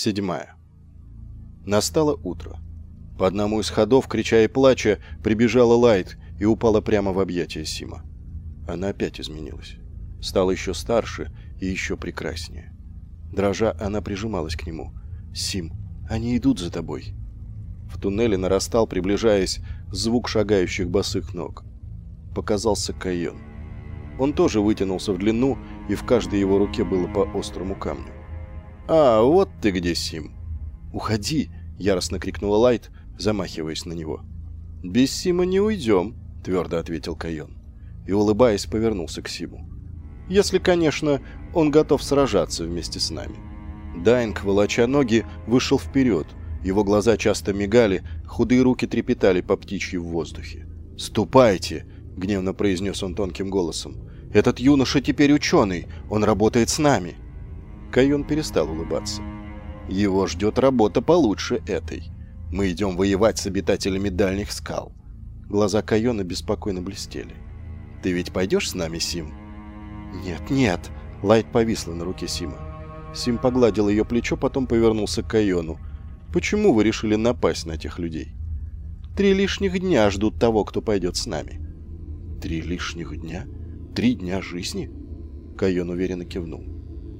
Седьмая. Настало утро. По одному из ходов, крича и плача, прибежала Лайт и упала прямо в объятия Сима. Она опять изменилась. Стала еще старше и еще прекраснее. Дрожа, она прижималась к нему. «Сим, они идут за тобой». В туннеле нарастал, приближаясь, звук шагающих босых ног. Показался Кайон. Он тоже вытянулся в длину, и в каждой его руке было по острому камню. «А, вот ты где, Сим!» «Уходи!» — яростно крикнула Лайт, замахиваясь на него. «Без Сима не уйдем», — твердо ответил Кайон. И, улыбаясь, повернулся к Симу. «Если, конечно, он готов сражаться вместе с нами». Дайнк, волоча ноги, вышел вперед. Его глаза часто мигали, худые руки трепетали по птичьи в воздухе. «Ступайте!» — гневно произнес он тонким голосом. «Этот юноша теперь ученый, он работает с нами!» Кайон перестал улыбаться. «Его ждет работа получше этой. Мы идем воевать с обитателями дальних скал». Глаза Кайона беспокойно блестели. «Ты ведь пойдешь с нами, Сим?» «Нет, нет!» Лайт повисла на руке Сима. Сим погладил ее плечо, потом повернулся к Кайону. «Почему вы решили напасть на тех людей?» «Три лишних дня ждут того, кто пойдет с нами». «Три лишних дня? Три дня жизни?» Кайон уверенно кивнул.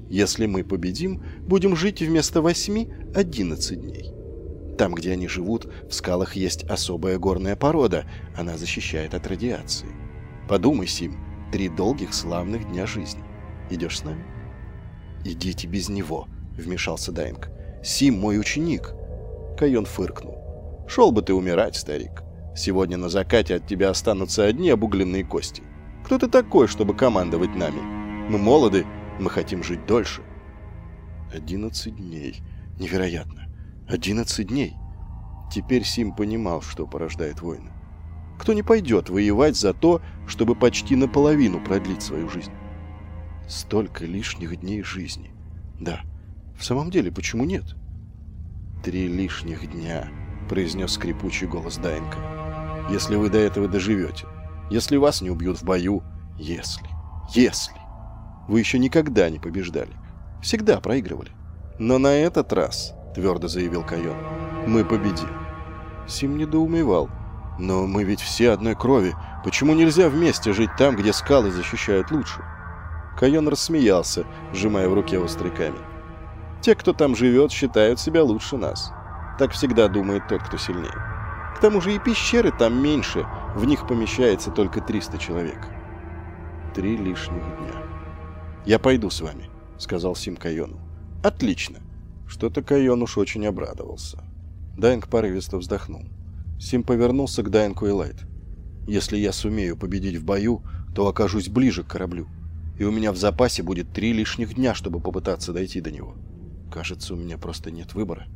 «Если мы победим, будем жить вместо восьми одиннадцать дней. Там, где они живут, в скалах есть особая горная порода. Она защищает от радиации. Подумай, Сим, три долгих славных дня жизни. Идешь с нами?» «Идите без него», — вмешался Дайнг. «Сим мой ученик». Кайон фыркнул. «Шел бы ты умирать, старик. Сегодня на закате от тебя останутся одни обугленные кости. Кто ты такой, чтобы командовать нами? Мы молоды, мы хотим жить дольше». «Одиннадцать дней. Невероятно. Одиннадцать дней». Теперь Сим понимал, что порождает войны. Кто не пойдет воевать за то, чтобы почти наполовину продлить свою жизнь? Столько лишних дней жизни. Да, в самом деле, почему нет? «Три лишних дня», — произнес скрипучий голос Дайнка. «Если вы до этого доживете. Если вас не убьют в бою. Если. Если. Вы еще никогда не побеждали. Всегда проигрывали. Но на этот раз, — твердо заявил Кайон, — мы победим». Сим недоумевал. «Но мы ведь все одной крови. Почему нельзя вместе жить там, где скалы защищают лучше?» Кайон рассмеялся, сжимая в руке острый камень. «Те, кто там живет, считают себя лучше нас. Так всегда думает тот, кто сильнее. К тому же и пещеры там меньше, в них помещается только 300 человек. Три лишних дня. «Я пойду с вами», — сказал Сим Кайону. «Отлично». Что-то Кайон уж очень обрадовался. Дайнк порывисто вздохнул. Сим повернулся к Дайнку и Лайт. «Если я сумею победить в бою, то окажусь ближе к кораблю и у меня в запасе будет три лишних дня, чтобы попытаться дойти до него. Кажется, у меня просто нет выбора.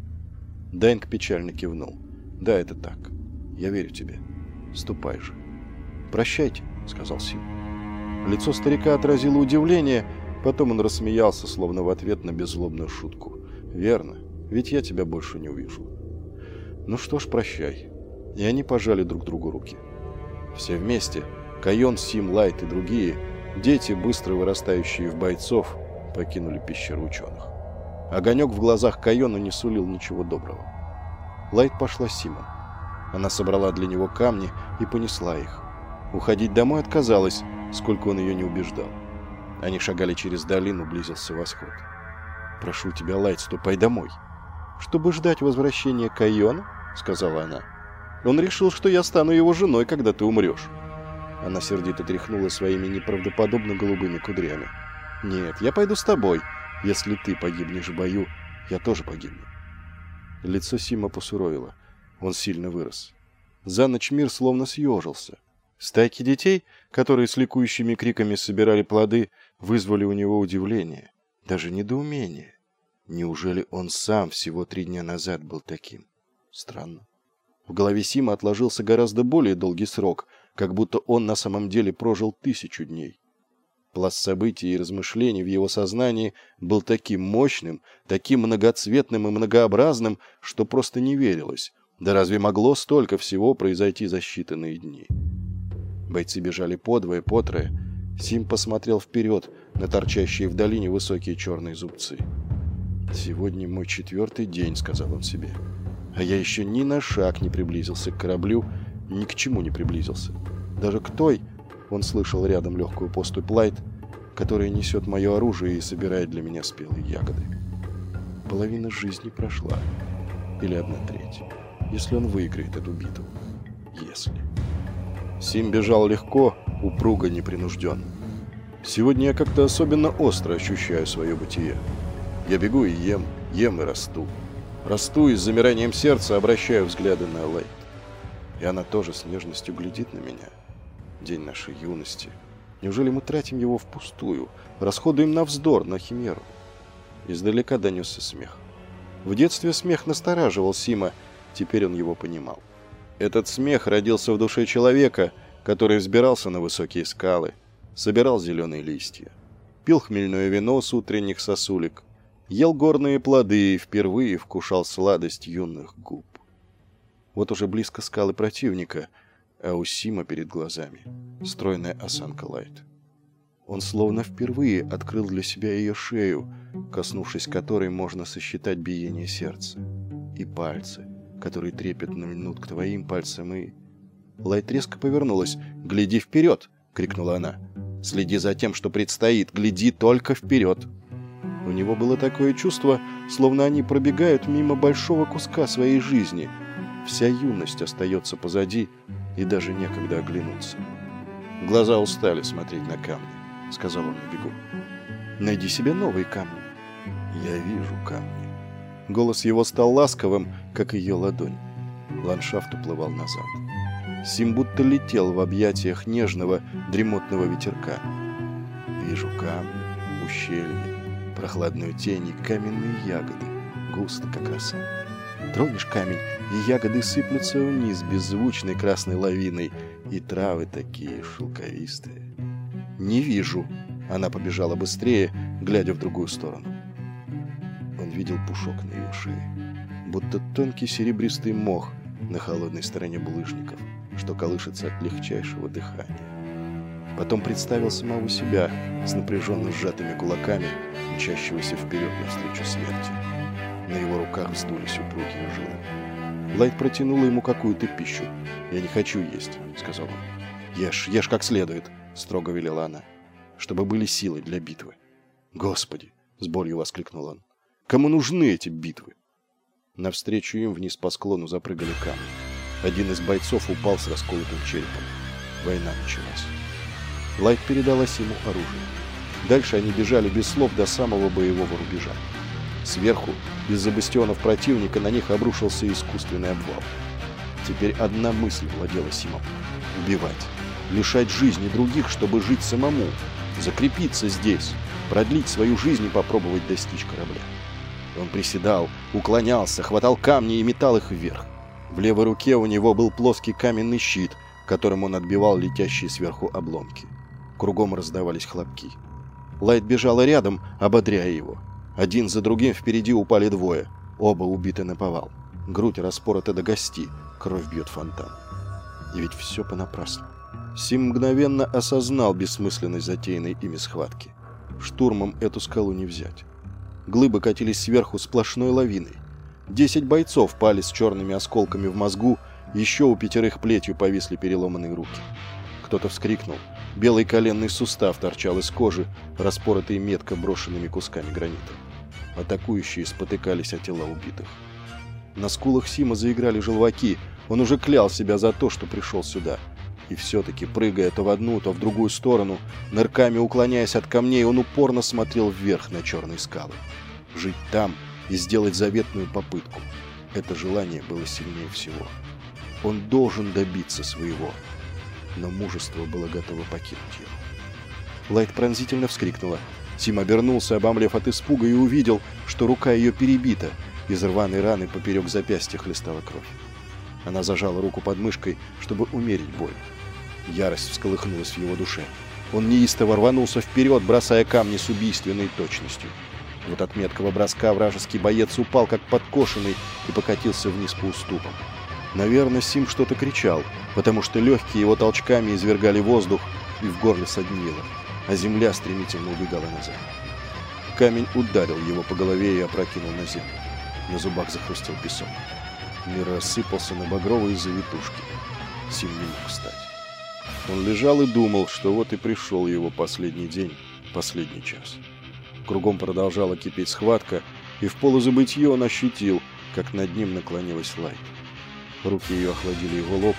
Дайнк печально кивнул. Да, это так. Я верю тебе. Ступай же. Прощайте, сказал Сим. Лицо старика отразило удивление, потом он рассмеялся, словно в ответ на беззлобную шутку. Верно, ведь я тебя больше не увижу. Ну что ж, прощай. И они пожали друг другу руки. Все вместе, Кайон, Сим, Лайт и другие – Дети, быстро вырастающие в бойцов, покинули пещеру ученых. Огонек в глазах Кайона не сулил ничего доброго. Лайт пошла с Симом. Она собрала для него камни и понесла их. Уходить домой отказалась, сколько он ее не убеждал. Они шагали через долину, близился восход. «Прошу тебя, Лайт, ступай домой». «Чтобы ждать возвращения Кайона?» — сказала она. «Он решил, что я стану его женой, когда ты умрешь». Она сердито тряхнула своими неправдоподобно голубыми кудрями. «Нет, я пойду с тобой. Если ты погибнешь в бою, я тоже погибну». Лицо Сима посуровило. Он сильно вырос. За ночь мир словно съежился. Стайки детей, которые с ликующими криками собирали плоды, вызвали у него удивление, даже недоумение. Неужели он сам всего три дня назад был таким? Странно. В голове Сима отложился гораздо более долгий срок — как будто он на самом деле прожил тысячу дней. Пласт событий и размышлений в его сознании был таким мощным, таким многоцветным и многообразным, что просто не верилось. Да разве могло столько всего произойти за считанные дни? Бойцы бежали подвое, потрое. Сим посмотрел вперед на торчащие в долине высокие черные зубцы. «Сегодня мой четвертый день», — сказал он себе. «А я еще ни на шаг не приблизился к кораблю, ни к чему не приблизился. Даже к той, он слышал рядом легкую поступь Лайт, которая несет мое оружие и собирает для меня спелые ягоды. Половина жизни прошла. Или одна треть. Если он выиграет эту битву. Если. Сим бежал легко, упруго, непринужденно. Сегодня я как-то особенно остро ощущаю свое бытие. Я бегу и ем, ем и расту. Расту и с замиранием сердца обращаю взгляды на Лайт. И она тоже с нежностью глядит на меня. День нашей юности. Неужели мы тратим его впустую, расходуем на вздор, на химеру? Издалека донесся смех. В детстве смех настораживал Сима, теперь он его понимал. Этот смех родился в душе человека, который взбирался на высокие скалы, собирал зеленые листья, пил хмельное вино с утренних сосулек, ел горные плоды и впервые вкушал сладость юных губ. Вот уже близко скалы противника, а у Сима перед глазами стройная осанка Лайт. Он словно впервые открыл для себя ее шею, коснувшись которой можно сосчитать биение сердца, и пальцы, которые трепетно льнут к твоим пальцам, и... Лайт резко повернулась. «Гляди вперед!» — крикнула она. «Следи за тем, что предстоит. Гляди только вперед!» У него было такое чувство, словно они пробегают мимо большого куска своей жизни. Вся юность остается позади, и даже некогда оглянуться. Глаза устали смотреть на камни, сказал он на бегу. Найди себе новые камни. Я вижу камни. Голос его стал ласковым, как ее ладонь. Ландшафт уплывал назад. Сим будто летел в объятиях нежного, дремотного ветерка. Вижу камни, ущелья, прохладную тень и каменные ягоды, густо, как роса. Тронешь камень, и ягоды сыплются вниз беззвучной красной лавиной, и травы такие шелковистые. «Не вижу!» Она побежала быстрее, глядя в другую сторону. Видел пушок на ее шее, будто тонкий серебристый мох на холодной стороне булыжников, что колышется от легчайшего дыхания. Потом представил самого себя с напряженно сжатыми кулаками, мчащегося вперед навстречу смерти. На его руках вздулись упругие жилы. Лайт протянула ему какую-то пищу. «Я не хочу есть», — сказал он. «Ешь, ешь как следует», — строго велела она, «чтобы были силы для битвы». «Господи!» — с болью воскликнул он. «Кому нужны эти битвы?» Навстречу им вниз по склону запрыгали камни. Один из бойцов упал с расколотым черепом. Война началась. Лайт передала ему оружие. Дальше они бежали без слов до самого боевого рубежа. Сверху, из-за бастионов противника, на них обрушился искусственный обвал. Теперь одна мысль владела Симом. Убивать. Лишать жизни других, чтобы жить самому. Закрепиться здесь. Продлить свою жизнь и попробовать достичь корабля. Он приседал, уклонялся, хватал камни и метал их вверх. В левой руке у него был плоский каменный щит, которым он отбивал летящие сверху обломки. Кругом раздавались хлопки. Лайт бежала рядом, ободряя его. Один за другим впереди упали двое. Оба убиты на повал. Грудь распорота до гости. Кровь бьет фонтан. И ведь все понапрасну. Сим мгновенно осознал бессмысленность затеянной ими схватки. Штурмом эту скалу не взять. Глыбы катились сверху сплошной лавиной. Десять бойцов пали с черными осколками в мозгу, еще у пятерых плетью повисли переломанные руки. Кто-то вскрикнул. Белый коленный сустав торчал из кожи, распоротый метко брошенными кусками гранита. Атакующие спотыкались о тела убитых. На скулах Сима заиграли желваки. Он уже клял себя за то, что пришел сюда. И все-таки, прыгая то в одну, то в другую сторону, нырками уклоняясь от камней, он упорно смотрел вверх на черные скалы. Жить там и сделать заветную попытку. Это желание было сильнее всего. Он должен добиться своего но мужество было готово покинуть его. Лайт пронзительно вскрикнула. Тим обернулся, обомлев от испуга, и увидел, что рука ее перебита. Из рваной раны поперек запястья хлестала кровь. Она зажала руку под мышкой, чтобы умерить боль. Ярость всколыхнулась в его душе. Он неистово рванулся вперед, бросая камни с убийственной точностью. Вот от меткого броска вражеский боец упал, как подкошенный, и покатился вниз по уступам. Наверное, Сим что-то кричал, потому что легкие его толчками извергали воздух и в горле соднило, а земля стремительно убегала назад. Камень ударил его по голове и опрокинул на землю. На зубах захрустел песок. Мир рассыпался на багровые завитушки. Сим не мог встать. Он лежал и думал, что вот и пришел его последний день, последний час. Кругом продолжала кипеть схватка, и в полузабытье он ощутил, как над ним наклонилась Лайт. Руки ее охладили его лоб.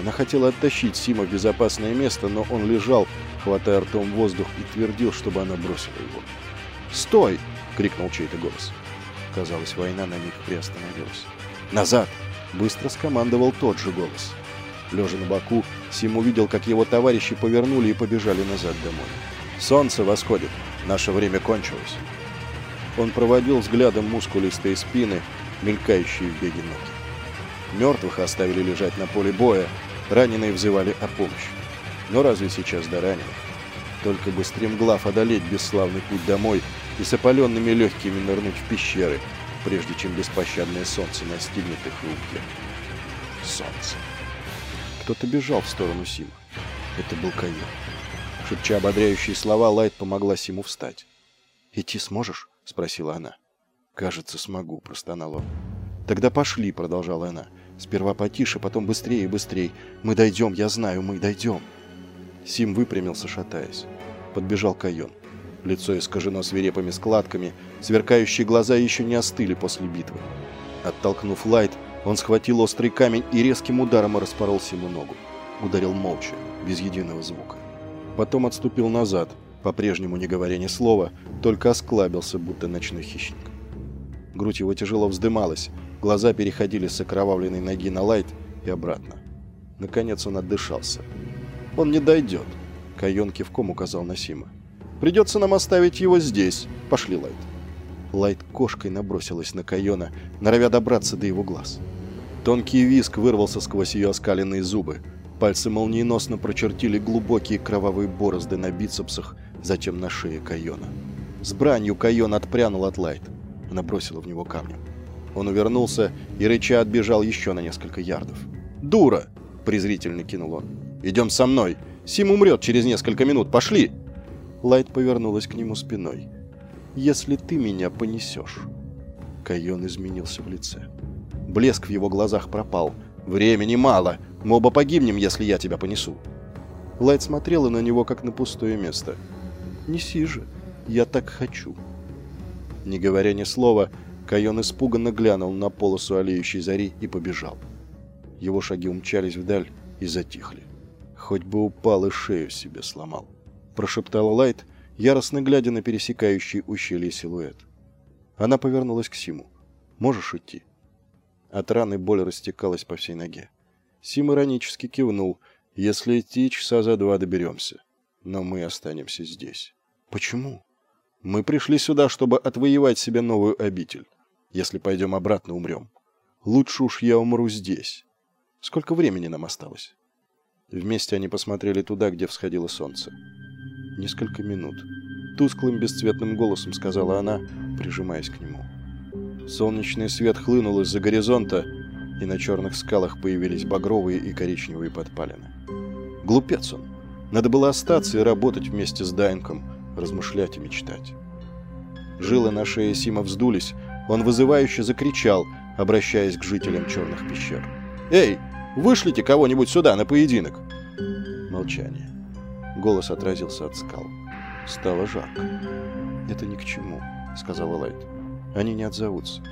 Она хотела оттащить Сима в безопасное место, но он лежал, хватая ртом воздух, и твердил, чтобы она бросила его. «Стой!» — крикнул чей-то голос. Казалось, война на миг приостановилась. «Назад!» — быстро скомандовал тот же голос. Лежа на боку, Сим увидел, как его товарищи повернули и побежали назад домой. «Солнце восходит. Наше время кончилось». Он проводил взглядом мускулистые спины, мелькающие в беге ноги. Мертвых оставили лежать на поле боя, раненые взывали о помощи. Но разве сейчас до раненых? Только бы стремглав одолеть бесславный путь домой и с опаленными легкими нырнуть в пещеры, прежде чем беспощадное солнце настигнет их и убьет. Солнце. Кто-то бежал в сторону Сима. Это был Кайон. Шепча ободряющие слова, Лайт помогла Симу встать. «Идти сможешь?» — спросила она. «Кажется, смогу», — простонал он. «Тогда пошли», — продолжала она. «Сперва потише, потом быстрее и быстрее. Мы дойдем, я знаю, мы дойдем». Сим выпрямился, шатаясь. Подбежал Кайон. Лицо искажено свирепыми складками, сверкающие глаза еще не остыли после битвы. Оттолкнув Лайт, он схватил острый камень и резким ударом распорол Симу ногу. Ударил молча, без единого звука. Потом отступил назад, по-прежнему не говоря ни слова, только осклабился, будто ночной хищник. Грудь его тяжело вздымалась, глаза переходили с окровавленной ноги на Лайт и обратно. Наконец он отдышался. «Он не дойдет», — Кайон кивком указал на Сима. «Придется нам оставить его здесь. Пошли, Лайт». Лайт кошкой набросилась на Кайона, норовя добраться до его глаз. Тонкий визг вырвался сквозь ее оскаленные зубы. Пальцы молниеносно прочертили глубокие кровавые борозды на бицепсах, затем на шее Кайона. С бранью Кайон отпрянул от Лайт. Она бросила в него камнем. Он увернулся и рыча отбежал еще на несколько ярдов. «Дура!» – презрительно кинул он. «Идем со мной! Сим умрет через несколько минут! Пошли!» Лайт повернулась к нему спиной. «Если ты меня понесешь...» Кайон изменился в лице. Блеск в его глазах пропал. «Времени мало. Мы оба погибнем, если я тебя понесу». Лайт смотрела на него, как на пустое место. «Неси же. Я так хочу». Не говоря ни слова, Кайон испуганно глянул на полосу алеющей зари и побежал. Его шаги умчались вдаль и затихли. «Хоть бы упал и шею себе сломал», – прошептала Лайт, яростно глядя на пересекающий ущелье силуэт. Она повернулась к Симу. «Можешь идти?» От раны боль растекалась по всей ноге. Сим иронически кивнул. «Если идти, часа за два доберемся. Но мы останемся здесь». «Почему?» «Мы пришли сюда, чтобы отвоевать себе новую обитель. Если пойдем обратно, умрем. Лучше уж я умру здесь. Сколько времени нам осталось?» Вместе они посмотрели туда, где всходило солнце. «Несколько минут», — тусклым бесцветным голосом сказала она, прижимаясь к нему. Солнечный свет хлынул из-за горизонта, и на черных скалах появились багровые и коричневые подпалины. Глупец он. Надо было остаться и работать вместе с Дайнком, размышлять и мечтать. Жилы на шее Сима вздулись, он вызывающе закричал, обращаясь к жителям черных пещер. «Эй, вышлите кого-нибудь сюда на поединок!» Молчание. Голос отразился от скал. Стало жарко. «Это ни к чему», — сказала Лайт. Они не отзовутся.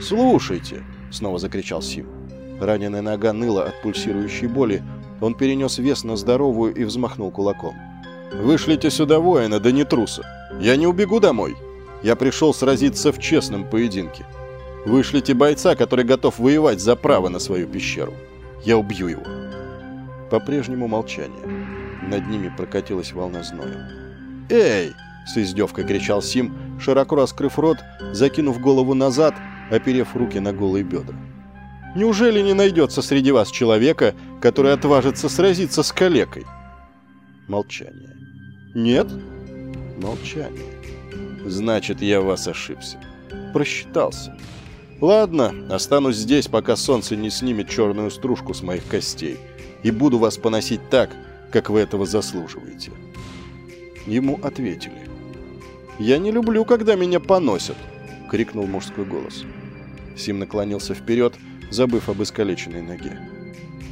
«Слушайте!» — снова закричал Сим. Раненая нога ныла от пульсирующей боли. Он перенес вес на здоровую и взмахнул кулаком. «Вышлите сюда воина, да не труса! Я не убегу домой! Я пришел сразиться в честном поединке. Вышлите бойца, который готов воевать за право на свою пещеру. Я убью его!» По-прежнему молчание. Над ними прокатилась волна зноя. «Эй!» С издевкой кричал Сим, широко раскрыв рот, закинув голову назад, оперев руки на голые бедра. «Неужели не найдется среди вас человека, который отважится сразиться с калекой?» Молчание. «Нет?» Молчание. «Значит, я вас ошибся. Просчитался. Ладно, останусь здесь, пока солнце не снимет черную стружку с моих костей, и буду вас поносить так, как вы этого заслуживаете». Ему ответили. «Я не люблю, когда меня поносят!» — крикнул мужской голос. Сим наклонился вперед, забыв об искалеченной ноге.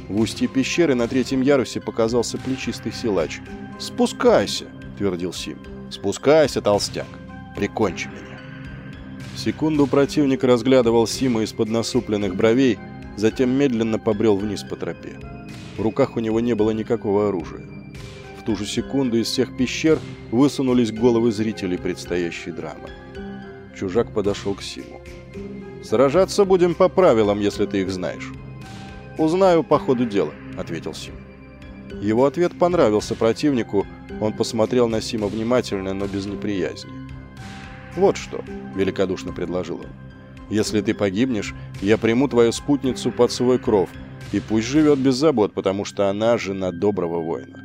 В устье пещеры на третьем ярусе показался плечистый силач. «Спускайся!» — твердил Сим. «Спускайся, толстяк! Прикончи меня!» Секунду противник разглядывал Сима из-под насупленных бровей, затем медленно побрел вниз по тропе. В руках у него не было никакого оружия. В ту же секунду из всех пещер высунулись головы зрителей предстоящей драмы. Чужак подошел к Симу. «Сражаться будем по правилам, если ты их знаешь». «Узнаю по ходу дела», — ответил Сим. Его ответ понравился противнику, он посмотрел на Сима внимательно, но без неприязни. «Вот что», — великодушно предложил он. «Если ты погибнешь, я приму твою спутницу под свой кров, и пусть живет без забот, потому что она жена доброго воина».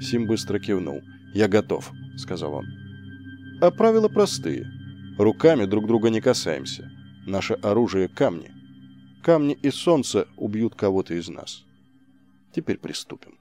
Сим быстро кивнул. «Я готов», — сказал он. «А правила простые. Руками друг друга не касаемся. Наше оружие — камни. Камни и солнце убьют кого-то из нас. Теперь приступим.